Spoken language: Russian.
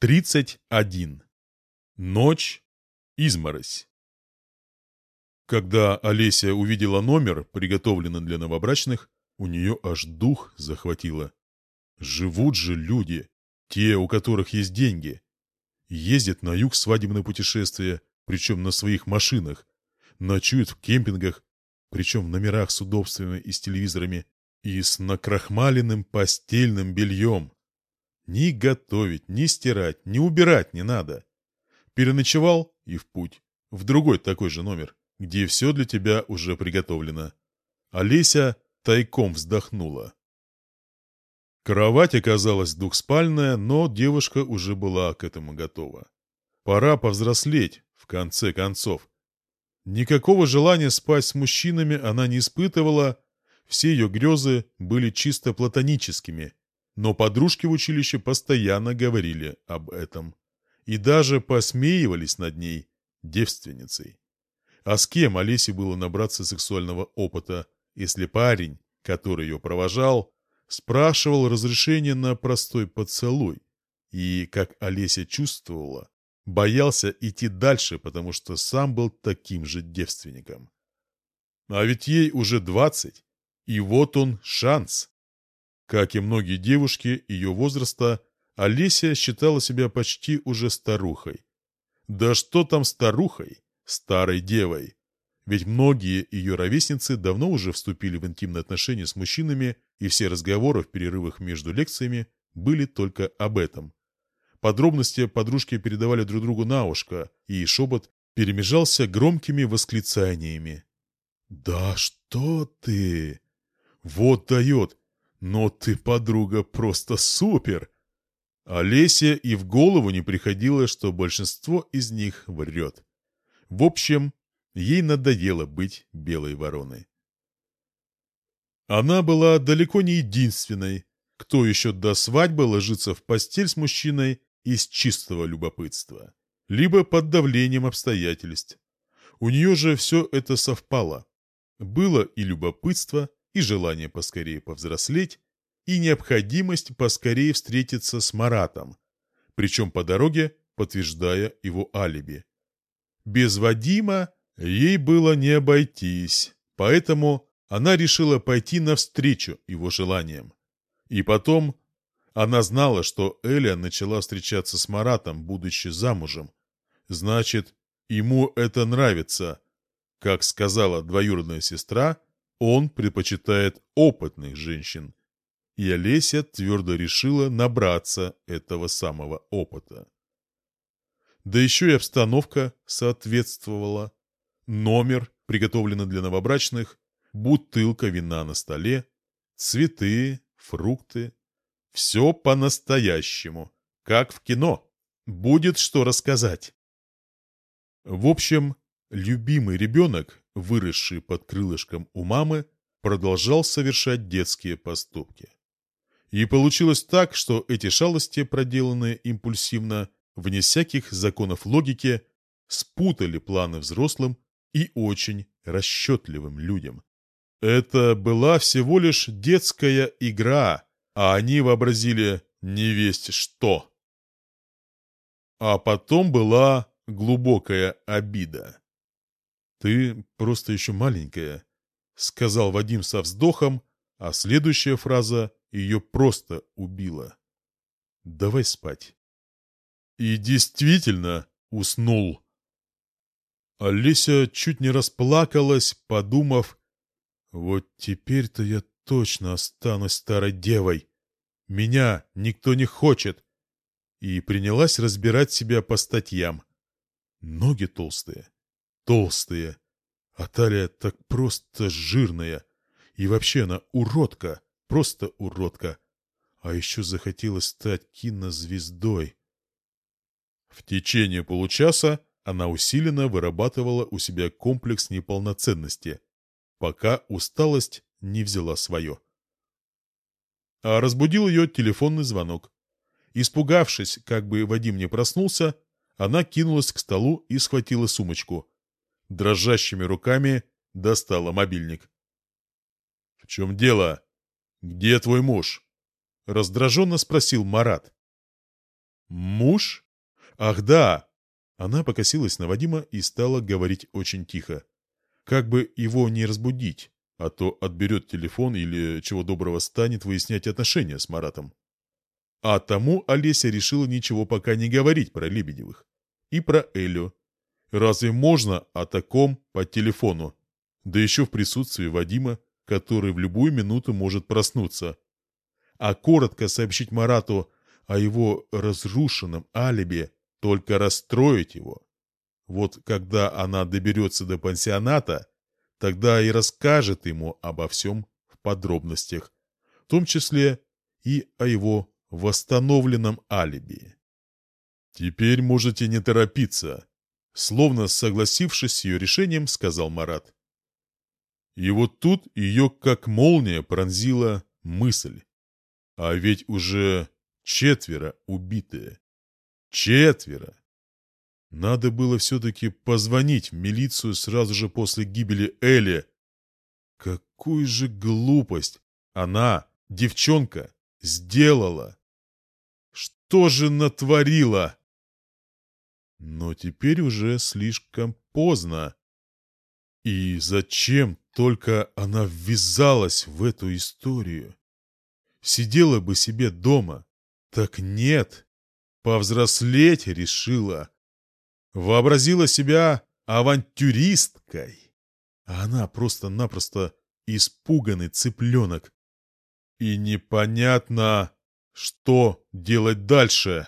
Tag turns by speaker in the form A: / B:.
A: 31. Ночь. Изморозь. Когда Олеся увидела номер, приготовленный для новобрачных, у нее аж дух захватило. Живут же люди, те, у которых есть деньги. Ездят на юг свадебное путешествие, причем на своих машинах. Ночуют в кемпингах, причем в номерах с удобствами и с телевизорами, и с накрахмаленным постельным бельем. Ни готовить, ни стирать, ни убирать не надо. Переночевал и в путь. В другой такой же номер, где все для тебя уже приготовлено. Олеся тайком вздохнула. Кровать оказалась двухспальная, но девушка уже была к этому готова. Пора повзрослеть, в конце концов. Никакого желания спать с мужчинами она не испытывала, все ее грезы были чисто платоническими, но подружки в училище постоянно говорили об этом. И даже посмеивались над ней, девственницей. А с кем Олесе было набраться сексуального опыта, если парень, который ее провожал, спрашивал разрешения на простой поцелуй? И, как Олеся чувствовала, боялся идти дальше, потому что сам был таким же девственником. А ведь ей уже двадцать, и вот он шанс. Как и многие девушки ее возраста, Олеся считала себя почти уже старухой. Да что там старухой, старой девой. Ведь многие ее ровесницы давно уже вступили в интимные отношения с мужчинами, и все разговоры в перерывах между лекциями были только об этом. Подробности подружки передавали друг другу на ушко, и шепот перемежался громкими восклицаниями. «Да что ты! Вот дает! Но ты, подруга, просто супер!» Олесе и в голову не приходило, что большинство из них врет. В общем, ей надоело быть белой вороной. Она была далеко не единственной, кто еще до свадьбы ложится в постель с мужчиной из чистого любопытства, либо под давлением обстоятельств. У нее же все это совпало. Было и любопытство, и желание поскорее повзрослеть, и необходимость поскорее встретиться с Маратом, причем по дороге подтверждая его алиби. Без Вадима ей было не обойтись, поэтому она решила пойти навстречу его желаниям. И потом она знала, что Эля начала встречаться с Маратом, будучи замужем. Значит, ему это нравится. Как сказала двоюродная сестра, он предпочитает опытных женщин. И Олеся твердо решила набраться этого самого опыта. Да еще и обстановка соответствовала. Номер, приготовленный для новобрачных, бутылка вина на столе, цветы, фрукты. Все по-настоящему, как в кино. Будет что рассказать. В общем, любимый ребенок, выросший под крылышком у мамы, продолжал совершать детские поступки. И получилось так, что эти шалости, проделанные импульсивно, вне всяких законов логики, спутали планы взрослым и очень расчетливым людям. Это была всего лишь детская игра, а они вообразили невесть что. А потом была глубокая обида. «Ты просто еще маленькая», — сказал Вадим со вздохом, а следующая фраза ее просто убила. «Давай спать». И действительно уснул. Олеся чуть не расплакалась, подумав, «Вот теперь-то я точно останусь старой девой. Меня никто не хочет». И принялась разбирать себя по статьям. Ноги толстые, толстые, а талия так просто жирная. И вообще она уродка, просто уродка. А еще захотелось стать кинозвездой. В течение получаса она усиленно вырабатывала у себя комплекс неполноценности, пока усталость не взяла свое. А разбудил ее телефонный звонок. Испугавшись, как бы Вадим не проснулся, она кинулась к столу и схватила сумочку. Дрожащими руками достала мобильник. — В чем дело? Где твой муж? — раздраженно спросил Марат. Муж? Ах да! Она покосилась на Вадима и стала говорить очень тихо. Как бы его не разбудить, а то отберет телефон или, чего доброго, станет выяснять отношения с Маратом. А тому Олеся решила ничего пока не говорить про Лебедевых. И про Элю. Разве можно о таком по телефону? Да еще в присутствии Вадима, который в любую минуту может проснуться. А коротко сообщить Марату о его разрушенном алиби, только расстроить его. Вот когда она доберется до пансионата, тогда и расскажет ему обо всем в подробностях, в том числе и о его восстановленном алиби. «Теперь можете не торопиться», — словно согласившись с ее решением, сказал Марат. И вот тут ее как молния пронзила мысль. А ведь уже четверо убитые. Четверо! Надо было все-таки позвонить в милицию сразу же после гибели Эли. Какую же глупость она, девчонка, сделала! Что же натворила? Но теперь уже слишком поздно. И зачем только она ввязалась в эту историю? Сидела бы себе дома. Так нет, повзрослеть решила. Вообразила себя авантюристкой. А она просто-напросто испуганный цыпленок. И непонятно, что делать дальше.